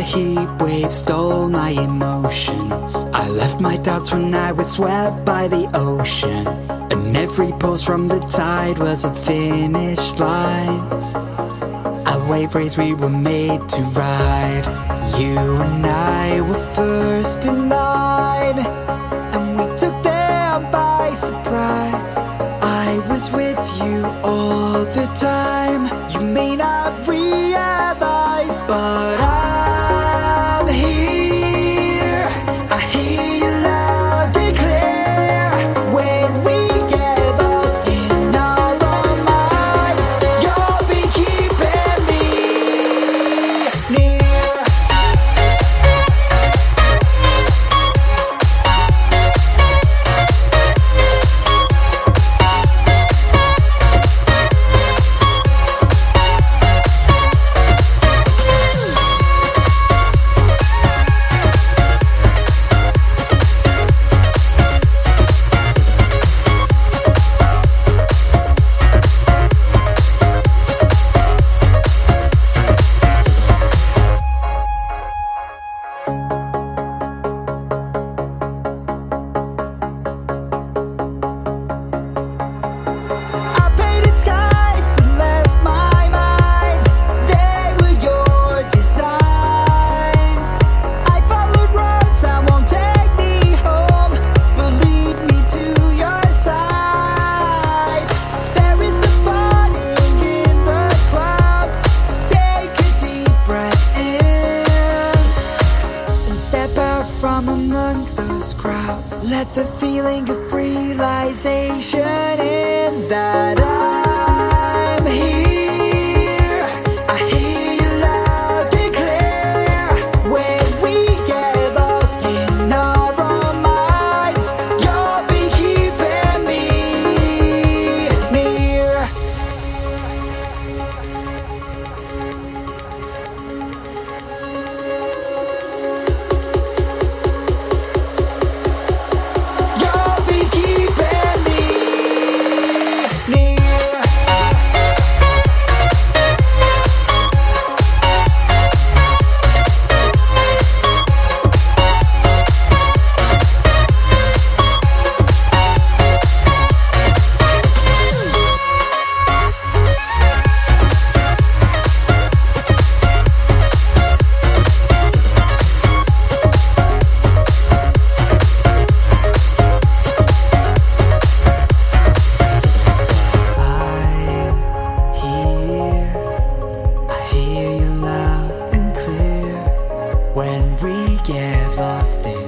heat wave stole my emotions. I left my doubts when I was swept by the ocean. And every pulse from the tide was a finish line. A wave race we were made to ride. You and I were first in line. And we took them by surprise. I was with you all the time. You may not realize, but Let the feeling of realization in that I'm get